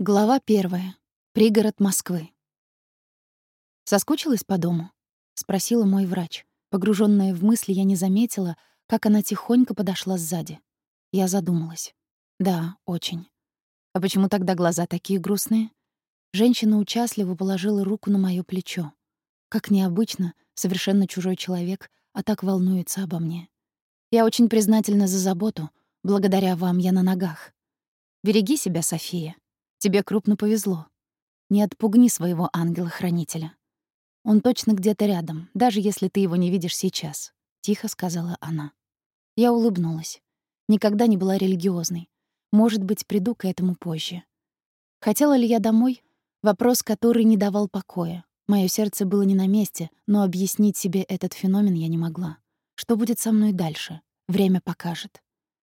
Глава первая. Пригород Москвы. «Соскучилась по дому?» — спросила мой врач. Погруженная в мысли, я не заметила, как она тихонько подошла сзади. Я задумалась. «Да, очень. А почему тогда глаза такие грустные?» Женщина участливо положила руку на моё плечо. Как необычно, совершенно чужой человек, а так волнуется обо мне. Я очень признательна за заботу. Благодаря вам я на ногах. Береги себя, София. Тебе крупно повезло. Не отпугни своего ангела-хранителя. Он точно где-то рядом, даже если ты его не видишь сейчас, тихо сказала она. Я улыбнулась. Никогда не была религиозной. Может быть, приду к этому позже. Хотела ли я домой? Вопрос, который не давал покоя. Моё сердце было не на месте, но объяснить себе этот феномен я не могла. Что будет со мной дальше? Время покажет.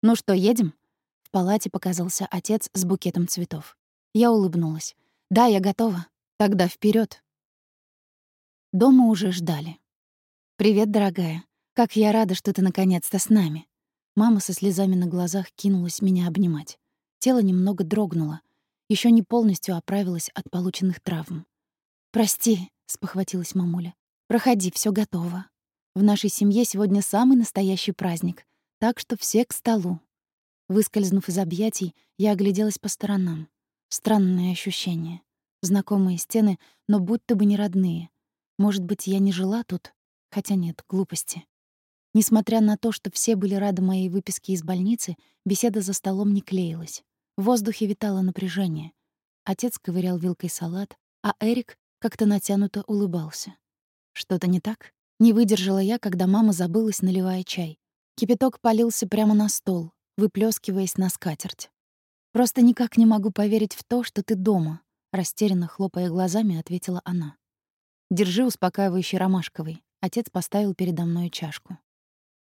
Ну что, едем? В палате показался отец с букетом цветов. Я улыбнулась. «Да, я готова. Тогда вперед. Дома уже ждали. «Привет, дорогая. Как я рада, что ты наконец-то с нами». Мама со слезами на глазах кинулась меня обнимать. Тело немного дрогнуло. Еще не полностью оправилась от полученных травм. «Прости», — спохватилась мамуля. «Проходи, все готово. В нашей семье сегодня самый настоящий праздник, так что все к столу». Выскользнув из объятий, я огляделась по сторонам. Странное ощущение. Знакомые стены, но будто бы не родные. Может быть, я не жила тут? Хотя нет, глупости. Несмотря на то, что все были рады моей выписке из больницы, беседа за столом не клеилась. В воздухе витало напряжение. Отец ковырял вилкой салат, а Эрик как-то натянуто улыбался. Что-то не так? Не выдержала я, когда мама забылась, наливая чай. Кипяток полился прямо на стол, выплескиваясь на скатерть. «Просто никак не могу поверить в то, что ты дома», — растерянно хлопая глазами, ответила она. «Держи успокаивающий ромашковый». Отец поставил передо мной чашку.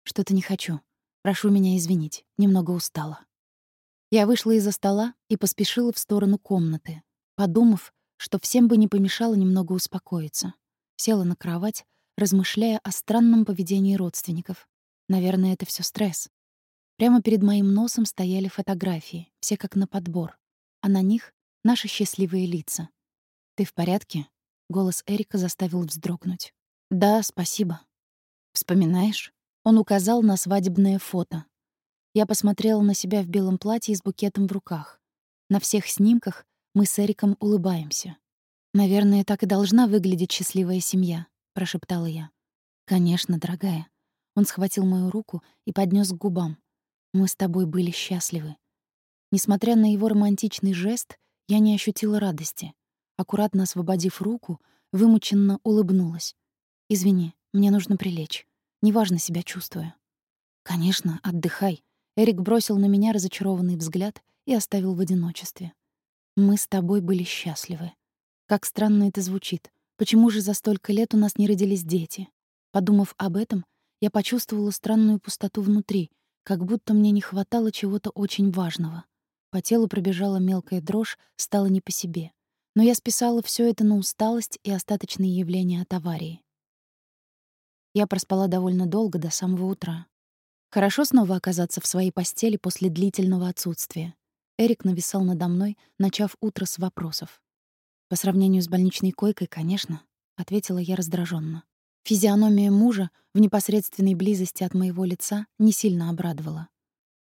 «Что-то не хочу. Прошу меня извинить. Немного устала». Я вышла из-за стола и поспешила в сторону комнаты, подумав, что всем бы не помешало немного успокоиться. Села на кровать, размышляя о странном поведении родственников. Наверное, это все стресс. Прямо перед моим носом стояли фотографии, все как на подбор, а на них — наши счастливые лица. «Ты в порядке?» — голос Эрика заставил вздрогнуть. «Да, спасибо». «Вспоминаешь?» Он указал на свадебное фото. Я посмотрела на себя в белом платье с букетом в руках. На всех снимках мы с Эриком улыбаемся. «Наверное, так и должна выглядеть счастливая семья», — прошептала я. «Конечно, дорогая». Он схватил мою руку и поднес к губам. Мы с тобой были счастливы. Несмотря на его романтичный жест, я не ощутила радости. Аккуратно освободив руку, вымученно улыбнулась. «Извини, мне нужно прилечь. Неважно себя чувствую». «Конечно, отдыхай». Эрик бросил на меня разочарованный взгляд и оставил в одиночестве. «Мы с тобой были счастливы. Как странно это звучит. Почему же за столько лет у нас не родились дети?» Подумав об этом, я почувствовала странную пустоту внутри, как будто мне не хватало чего-то очень важного. По телу пробежала мелкая дрожь, стало не по себе. Но я списала все это на усталость и остаточные явления от аварии. Я проспала довольно долго, до самого утра. Хорошо снова оказаться в своей постели после длительного отсутствия. Эрик нависал надо мной, начав утро с вопросов. «По сравнению с больничной койкой, конечно», — ответила я раздраженно. Физиономия мужа в непосредственной близости от моего лица не сильно обрадовала.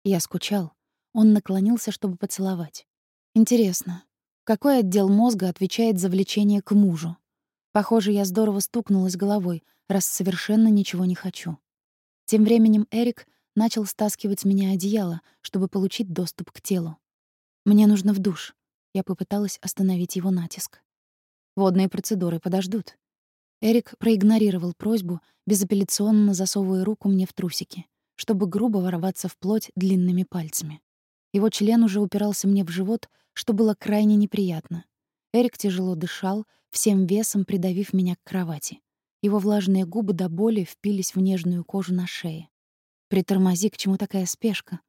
Я скучал. Он наклонился, чтобы поцеловать. Интересно, какой отдел мозга отвечает за влечение к мужу? Похоже, я здорово стукнулась головой, раз совершенно ничего не хочу. Тем временем Эрик начал стаскивать с меня одеяло, чтобы получить доступ к телу. «Мне нужно в душ». Я попыталась остановить его натиск. «Водные процедуры подождут. Эрик проигнорировал просьбу, безапелляционно засовывая руку мне в трусики, чтобы грубо ворваться в плоть длинными пальцами. Его член уже упирался мне в живот, что было крайне неприятно. Эрик тяжело дышал, всем весом придавив меня к кровати. Его влажные губы до боли впились в нежную кожу на шее. «Притормози, к чему такая спешка?»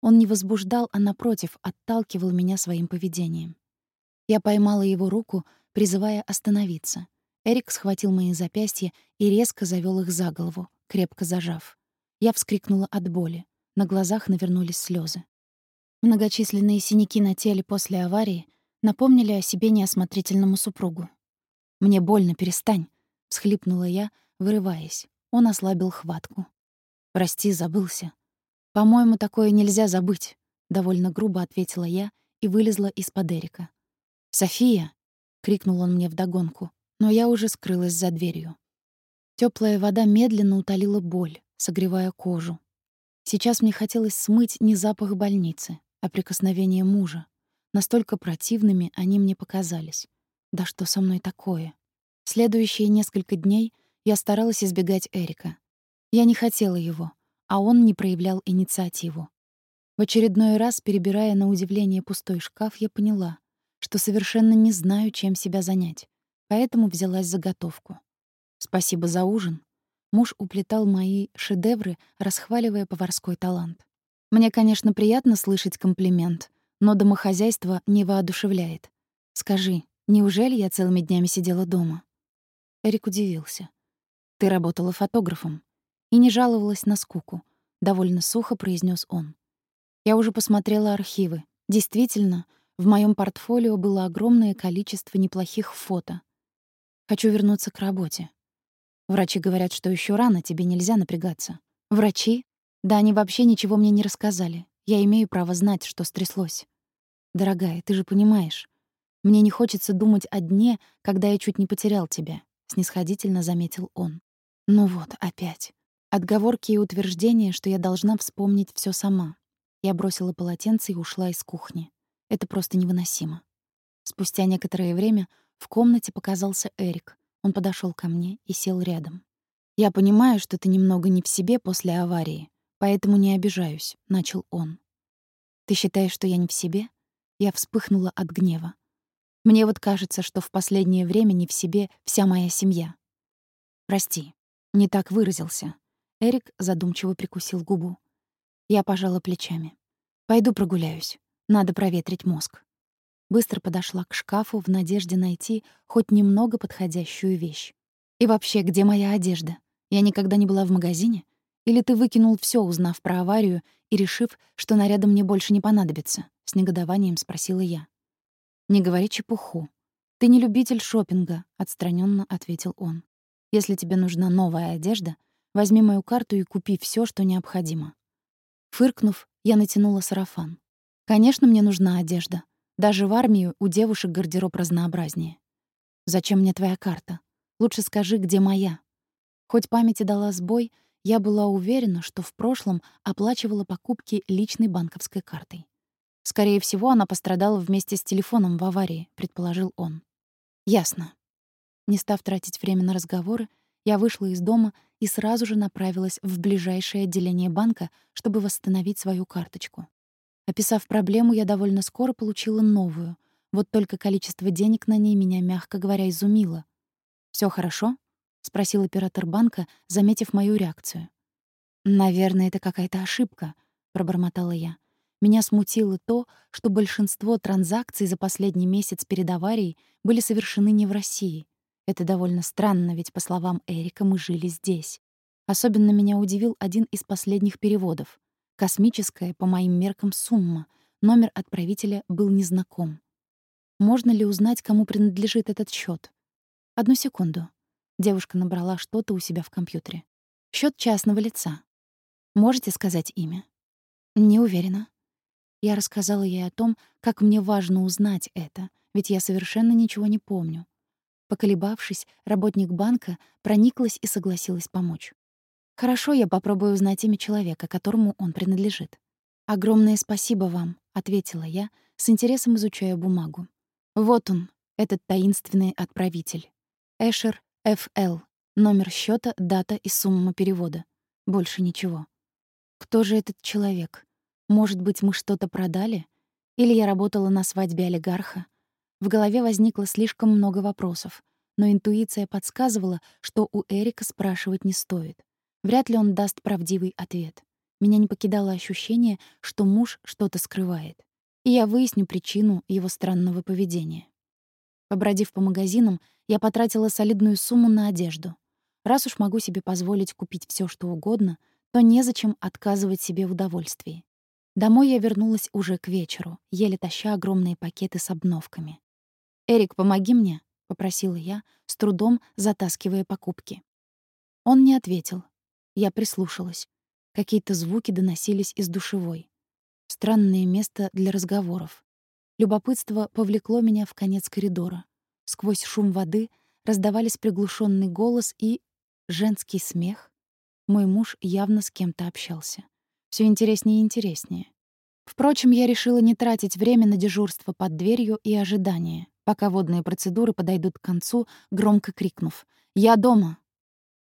Он не возбуждал, а, напротив, отталкивал меня своим поведением. Я поймала его руку, призывая остановиться. Эрик схватил мои запястья и резко завёл их за голову, крепко зажав. Я вскрикнула от боли. На глазах навернулись слёзы. Многочисленные синяки на теле после аварии напомнили о себе неосмотрительному супругу. «Мне больно, перестань», — всхлипнула я, вырываясь. Он ослабил хватку. «Прости, забылся. По-моему, такое нельзя забыть», — довольно грубо ответила я и вылезла из-под Эрика. «София!» — крикнул он мне вдогонку, но я уже скрылась за дверью. Теплая вода медленно утолила боль, согревая кожу. Сейчас мне хотелось смыть не запах больницы, а прикосновение мужа. Настолько противными они мне показались. Да что со мной такое? Следующие несколько дней я старалась избегать Эрика. Я не хотела его, а он не проявлял инициативу. В очередной раз, перебирая на удивление пустой шкаф, я поняла, что совершенно не знаю, чем себя занять, поэтому взялась за готовку. Спасибо за ужин. Муж уплетал мои шедевры, расхваливая поварской талант. Мне, конечно, приятно слышать комплимент, но домохозяйство не воодушевляет. Скажи, неужели я целыми днями сидела дома? Эрик удивился. Ты работала фотографом и не жаловалась на скуку, довольно сухо произнес он. Я уже посмотрела архивы. Действительно, в моем портфолио было огромное количество неплохих фото. Хочу вернуться к работе. Врачи говорят, что еще рано, тебе нельзя напрягаться. Врачи? Да они вообще ничего мне не рассказали. Я имею право знать, что стряслось. Дорогая, ты же понимаешь. Мне не хочется думать о дне, когда я чуть не потерял тебя, снисходительно заметил он. Ну вот, опять. Отговорки и утверждения, что я должна вспомнить все сама. Я бросила полотенце и ушла из кухни. Это просто невыносимо. Спустя некоторое время в комнате показался Эрик. Он подошел ко мне и сел рядом. «Я понимаю, что ты немного не в себе после аварии, поэтому не обижаюсь», — начал он. «Ты считаешь, что я не в себе?» Я вспыхнула от гнева. «Мне вот кажется, что в последнее время не в себе вся моя семья». «Прости, не так выразился». Эрик задумчиво прикусил губу. Я пожала плечами. «Пойду прогуляюсь. Надо проветрить мозг». Быстро подошла к шкафу в надежде найти хоть немного подходящую вещь. «И вообще, где моя одежда? Я никогда не была в магазине? Или ты выкинул все, узнав про аварию и решив, что наряды мне больше не понадобятся?» — с негодованием спросила я. «Не говори чепуху. Ты не любитель шопинга, отстраненно ответил он. «Если тебе нужна новая одежда, возьми мою карту и купи все, что необходимо». Фыркнув, я натянула сарафан. «Конечно, мне нужна одежда. Даже в армию у девушек гардероб разнообразнее. Зачем мне твоя карта? Лучше скажи, где моя. Хоть памяти дала сбой, я была уверена, что в прошлом оплачивала покупки личной банковской картой. Скорее всего, она пострадала вместе с телефоном в аварии, предположил он. Ясно. Не став тратить время на разговоры, я вышла из дома и сразу же направилась в ближайшее отделение банка, чтобы восстановить свою карточку. Описав проблему, я довольно скоро получила новую. Вот только количество денег на ней меня, мягко говоря, изумило. Все хорошо?» — спросил оператор банка, заметив мою реакцию. «Наверное, это какая-то ошибка», — пробормотала я. Меня смутило то, что большинство транзакций за последний месяц перед аварией были совершены не в России. Это довольно странно, ведь, по словам Эрика, мы жили здесь. Особенно меня удивил один из последних переводов. Космическая, по моим меркам, сумма. Номер отправителя был незнаком. Можно ли узнать, кому принадлежит этот счет? Одну секунду. Девушка набрала что-то у себя в компьютере. Счет частного лица. Можете сказать имя? Не уверена. Я рассказала ей о том, как мне важно узнать это, ведь я совершенно ничего не помню. Поколебавшись, работник банка прониклась и согласилась помочь. Хорошо, я попробую узнать имя человека, которому он принадлежит. Огромное спасибо вам, ответила я, с интересом изучая бумагу. Вот он, этот таинственный отправитель. Эшер Ф.Л. Номер счета, дата и сумма перевода. Больше ничего. Кто же этот человек? Может быть, мы что-то продали? Или я работала на свадьбе олигарха? В голове возникло слишком много вопросов, но интуиция подсказывала, что у Эрика спрашивать не стоит. Вряд ли он даст правдивый ответ. Меня не покидало ощущение, что муж что-то скрывает. И я выясню причину его странного поведения. Побродив по магазинам, я потратила солидную сумму на одежду. Раз уж могу себе позволить купить все, что угодно, то незачем отказывать себе в удовольствии. Домой я вернулась уже к вечеру, еле таща огромные пакеты с обновками. «Эрик, помоги мне», — попросила я, с трудом затаскивая покупки. Он не ответил. Я прислушалась. Какие-то звуки доносились из душевой. Странное место для разговоров. Любопытство повлекло меня в конец коридора. Сквозь шум воды раздавались приглушенный голос и женский смех. Мой муж явно с кем-то общался. Все интереснее и интереснее. Впрочем, я решила не тратить время на дежурство под дверью и ожидание, пока водные процедуры подойдут к концу, громко крикнув «Я дома!».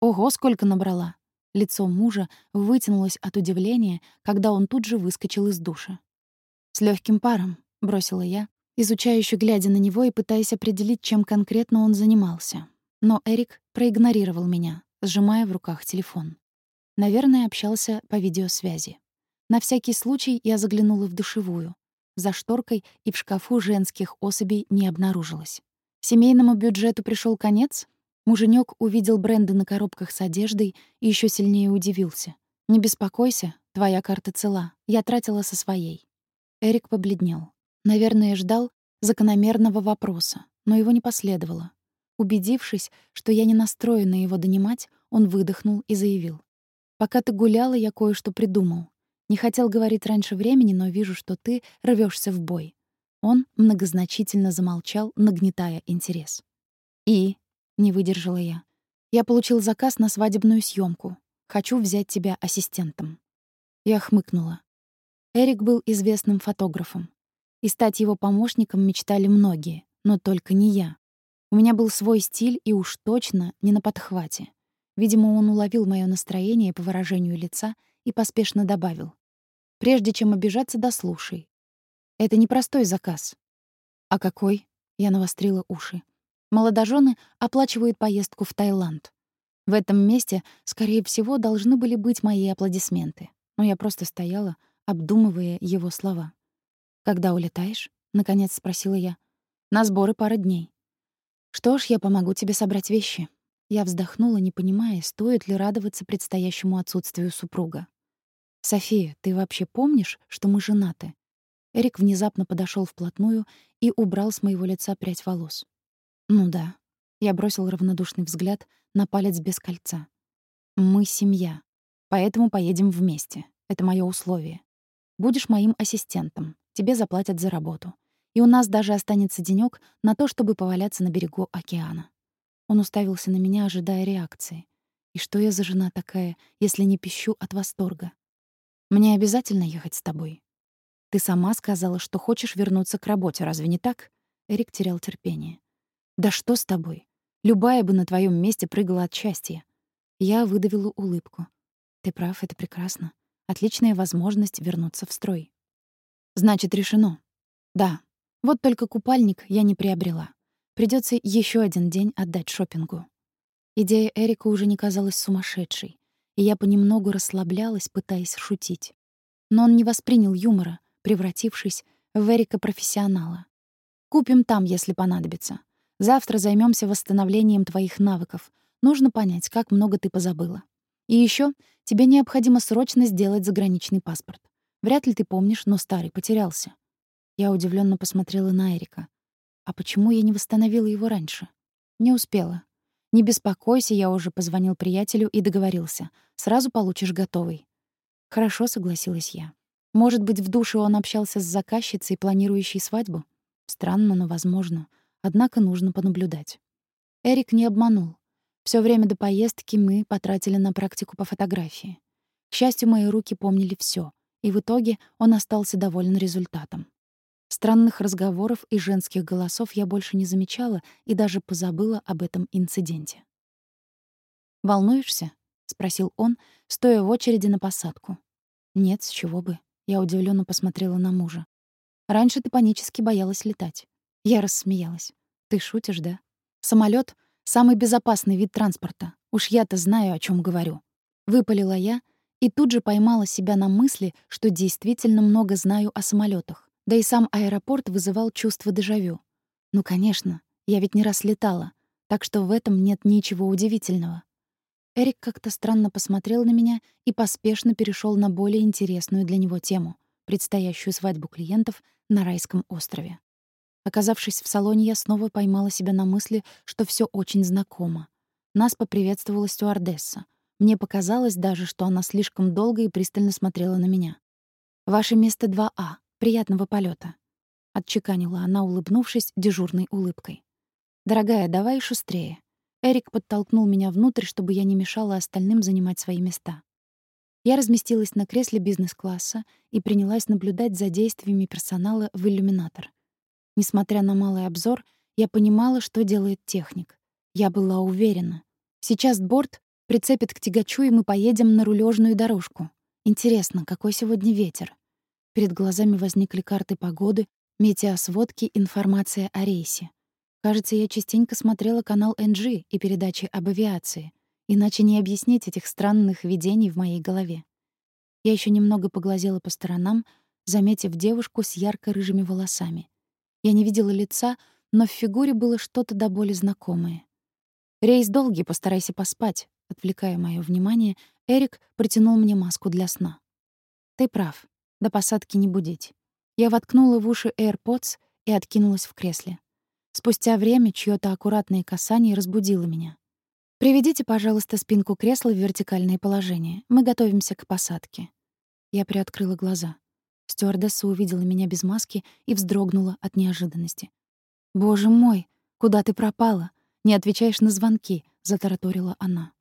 Ого, сколько набрала! Лицо мужа вытянулось от удивления, когда он тут же выскочил из душа. «С легким паром», — бросила я, изучающе глядя на него и пытаясь определить, чем конкретно он занимался. Но Эрик проигнорировал меня, сжимая в руках телефон. Наверное, общался по видеосвязи. На всякий случай я заглянула в душевую. За шторкой и в шкафу женских особей не обнаружилось. Семейному бюджету пришел конец? Муженек увидел бренды на коробках с одеждой и еще сильнее удивился. «Не беспокойся, твоя карта цела. Я тратила со своей». Эрик побледнел. Наверное, ждал закономерного вопроса, но его не последовало. Убедившись, что я не настроена его донимать, он выдохнул и заявил. «Пока ты гуляла, я кое-что придумал. Не хотел говорить раньше времени, но вижу, что ты рвешься в бой. Он многозначительно замолчал, нагнетая интерес. И не выдержала я. Я получил заказ на свадебную съемку. Хочу взять тебя ассистентом. Я хмыкнула. Эрик был известным фотографом. И стать его помощником мечтали многие, но только не я. У меня был свой стиль и уж точно не на подхвате. Видимо, он уловил моё настроение по выражению лица и поспешно добавил: Прежде чем обижаться, дослушай. Это не простой заказ. А какой? Я навострила уши. Молодожены оплачивают поездку в Таиланд. В этом месте, скорее всего, должны были быть мои аплодисменты. Но я просто стояла, обдумывая его слова. «Когда улетаешь?» — наконец спросила я. «На сборы пара дней». «Что ж, я помогу тебе собрать вещи». Я вздохнула, не понимая, стоит ли радоваться предстоящему отсутствию супруга. «София, ты вообще помнишь, что мы женаты?» Эрик внезапно подошел вплотную и убрал с моего лица прядь волос. «Ну да». Я бросил равнодушный взгляд на палец без кольца. «Мы семья, поэтому поедем вместе. Это мое условие. Будешь моим ассистентом, тебе заплатят за работу. И у нас даже останется денёк на то, чтобы поваляться на берегу океана». Он уставился на меня, ожидая реакции. И что я за жена такая, если не пищу от восторга? Мне обязательно ехать с тобой. Ты сама сказала, что хочешь вернуться к работе, разве не так? Эрик терял терпение. Да что с тобой? Любая бы на твоем месте прыгала от счастья. Я выдавила улыбку. Ты прав, это прекрасно. Отличная возможность вернуться в строй. Значит, решено. Да. Вот только купальник я не приобрела. Придется еще один день отдать шопингу. Идея Эрика уже не казалась сумасшедшей и я понемногу расслаблялась, пытаясь шутить. Но он не воспринял юмора, превратившись в Эрика-профессионала. «Купим там, если понадобится. Завтра займемся восстановлением твоих навыков. Нужно понять, как много ты позабыла. И еще тебе необходимо срочно сделать заграничный паспорт. Вряд ли ты помнишь, но старый потерялся». Я удивленно посмотрела на Эрика. «А почему я не восстановила его раньше?» «Не успела. «Не беспокойся, я уже позвонил приятелю и договорился. Сразу получишь готовый». «Хорошо», — согласилась я. «Может быть, в душе он общался с заказчицей, планирующей свадьбу?» Странно, но возможно. Однако нужно понаблюдать. Эрик не обманул. Всё время до поездки мы потратили на практику по фотографии. К счастью, мои руки помнили всё, и в итоге он остался доволен результатом. Странных разговоров и женских голосов я больше не замечала и даже позабыла об этом инциденте. «Волнуешься?» — спросил он, стоя в очереди на посадку. «Нет, с чего бы?» — я удивленно посмотрела на мужа. «Раньше ты панически боялась летать». Я рассмеялась. «Ты шутишь, да? Самолет самый безопасный вид транспорта. Уж я-то знаю, о чем говорю». Выпалила я и тут же поймала себя на мысли, что действительно много знаю о самолетах. Да и сам аэропорт вызывал чувство дежавю. Ну, конечно, я ведь не раз летала, так что в этом нет ничего удивительного. Эрик как-то странно посмотрел на меня и поспешно перешел на более интересную для него тему — предстоящую свадьбу клиентов на райском острове. Оказавшись в салоне, я снова поймала себя на мысли, что все очень знакомо. Нас поприветствовала стюардесса. Мне показалось даже, что она слишком долго и пристально смотрела на меня. «Ваше место 2А. Приятного полета, отчеканила она, улыбнувшись дежурной улыбкой. «Дорогая, давай шустрее». Эрик подтолкнул меня внутрь, чтобы я не мешала остальным занимать свои места. Я разместилась на кресле бизнес-класса и принялась наблюдать за действиями персонала в иллюминатор. Несмотря на малый обзор, я понимала, что делает техник. Я была уверена. Сейчас борт прицепит к тягачу, и мы поедем на рулежную дорожку. Интересно, какой сегодня ветер? Перед глазами возникли карты погоды, метеосводки, информация о рейсе. Кажется, я частенько смотрела канал NG и передачи об авиации. Иначе не объяснить этих странных видений в моей голове. Я еще немного поглазела по сторонам, заметив девушку с ярко-рыжими волосами. Я не видела лица, но в фигуре было что-то до боли знакомое. «Рейс долгий, постарайся поспать», — отвлекая моё внимание, Эрик протянул мне маску для сна. «Ты прав. До посадки не будить». Я воткнула в уши AirPods и откинулась в кресле. Спустя время чьё-то аккуратное касание разбудило меня. «Приведите, пожалуйста, спинку кресла в вертикальное положение. Мы готовимся к посадке». Я приоткрыла глаза. Стюардесса увидела меня без маски и вздрогнула от неожиданности. «Боже мой, куда ты пропала? Не отвечаешь на звонки», — затараторила она.